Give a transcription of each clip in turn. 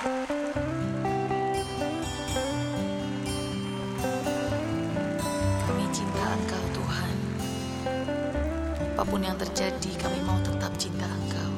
Kami cinta Engkau Tuhan. Apa pun yang terjadi, kami mau tetap cinta Engkau.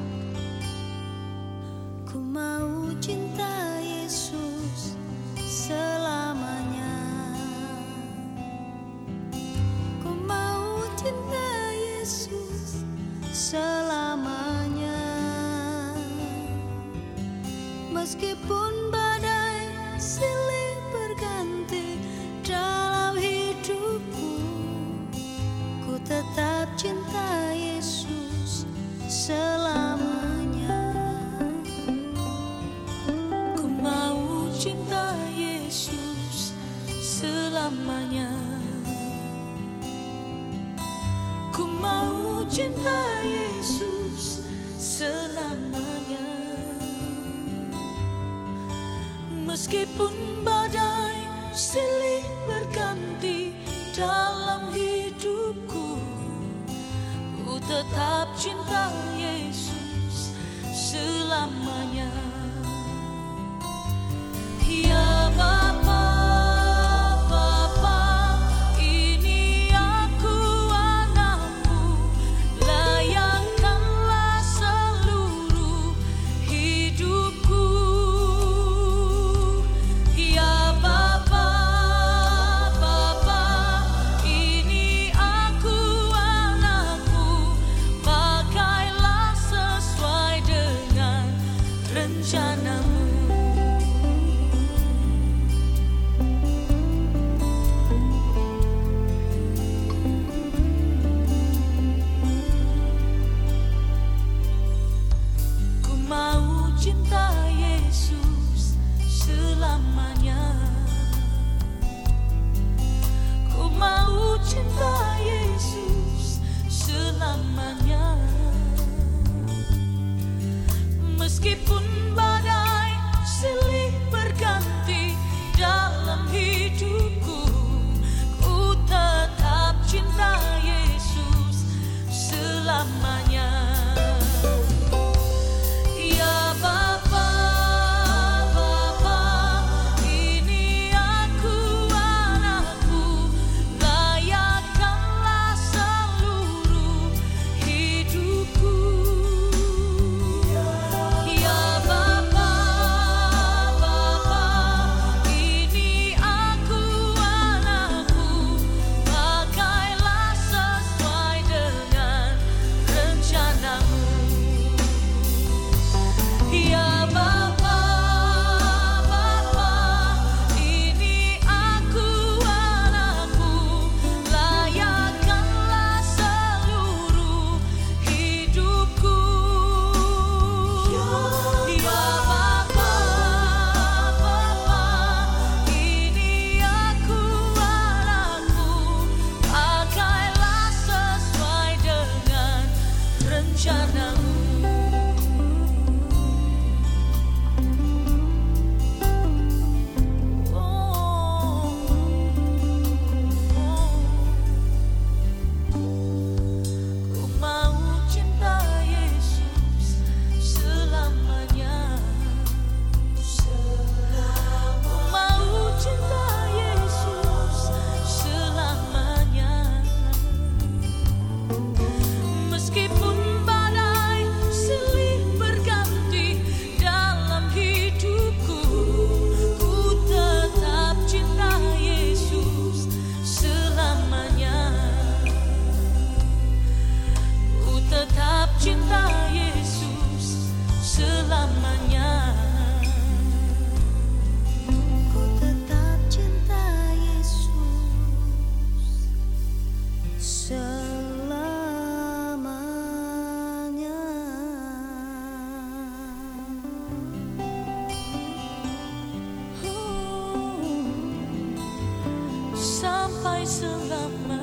Meskipun badai silih berganti dalam hidupku, ku tetap cinta Yesus selamanya. Ku mau cinta Yesus selamanya Ku mau cinta Yesus Meskipun badai silih berganti dalam hidupku Ku tetap cinta Yesus selamanya cinta Yesus selamanya. Ku mau cinta Yesus selamanya. Meskipun badai silih berganti dalam hidupku Ku tetap cinta Yesus selamanya. sampai selamat